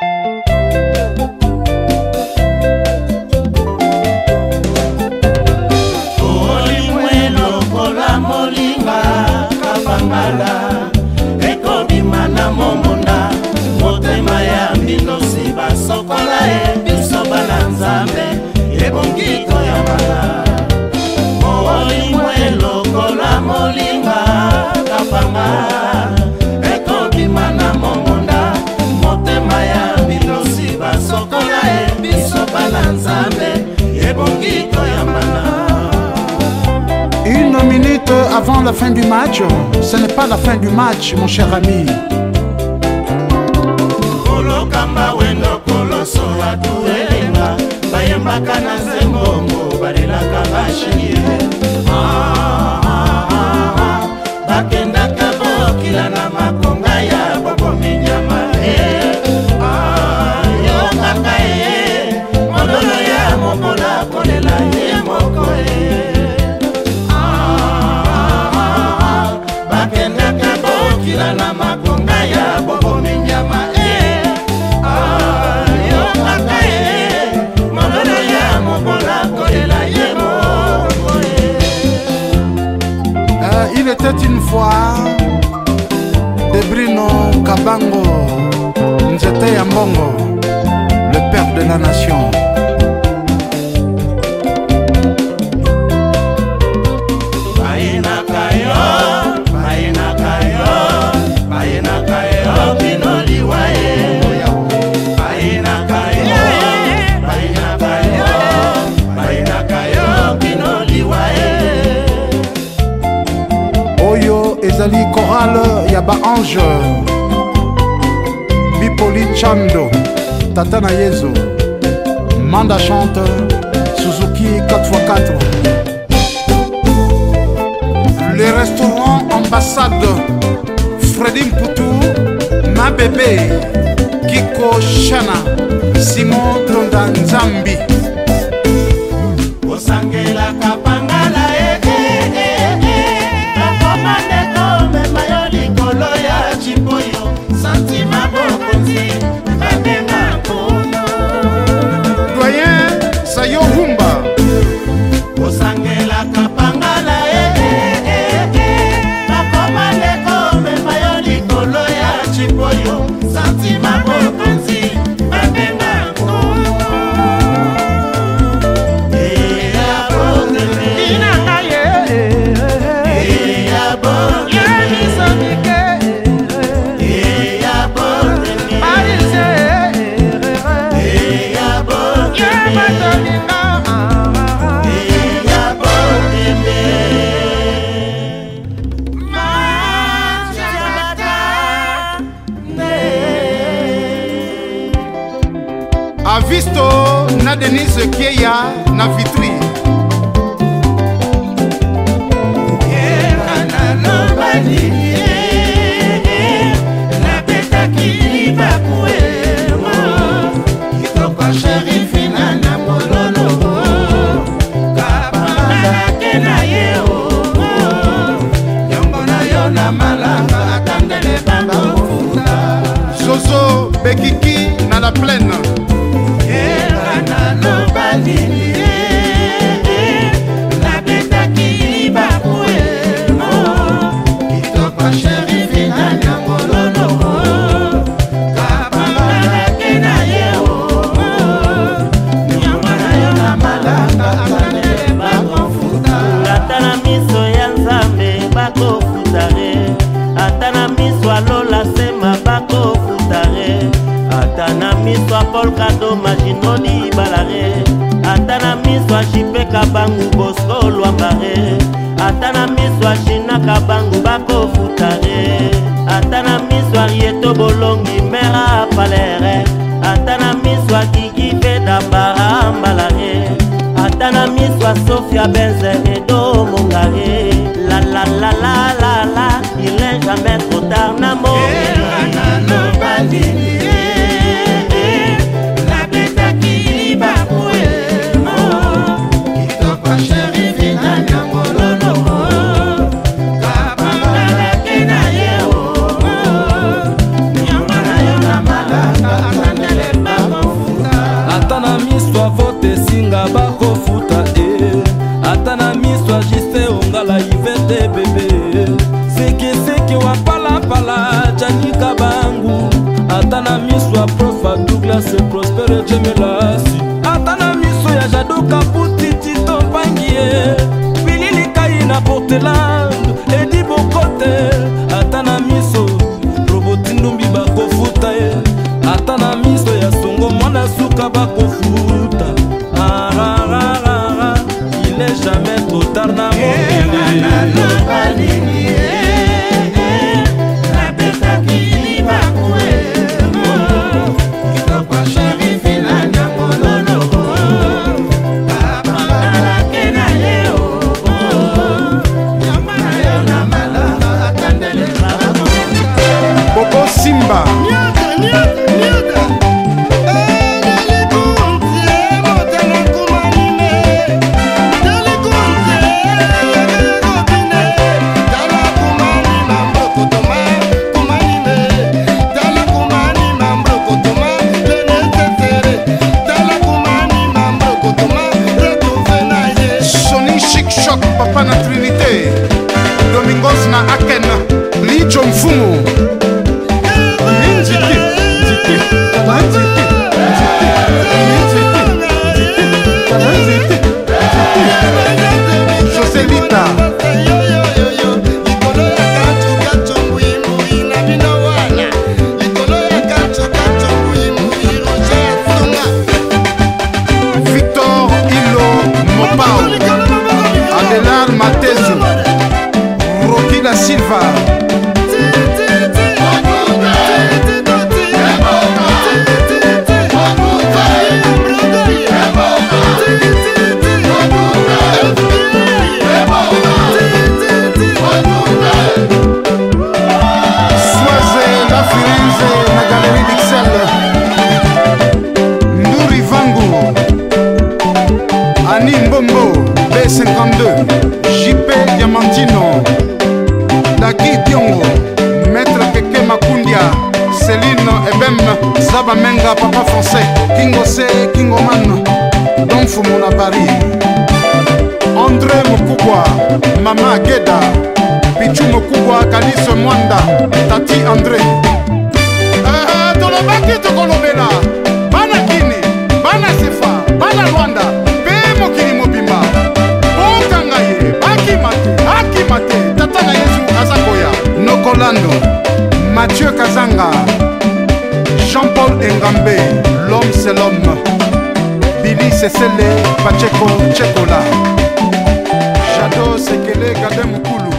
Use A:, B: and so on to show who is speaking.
A: Thank you.
B: avant la fin du match, ce n'est pas la fin du match, mon cher ami. C'était une fois de Bruno Kabango, Nzete Yambongo, le père de la nation. ba ange bipoli chando tata na yezo manda chante suzuki 4x4 le restaurant ambassade fredi mputu ma bebe kiko shana simon tonda nzambi denise kieya na vitri Zozo Bekiki na la plaine maloba nini
A: nabetaki babu emo kitoko sheri final ya mololo kabangalake na ye o oh. nyongo na yo na malanga akane bakofuta ata na miso ya nzambe bakofuta re ata na miso alola sema bakofuta re ata na miso apolkado maginoli bangu bosolwamba re ata na miso ashinaka bangu bakofuta re ata na miso arieto bolongi mera apalere ata na miso akiki mpe dabara mbala re ata na miso asofia benze edo mongare
B: Simba. fumu na paris andre mokubwa mama ageda pichu mokubwa kalise mwanda tati andre eh, eh, tolobaki tokolobela Félix Sesele Pacheco Chekola Jado Sekele Gadem Mukulu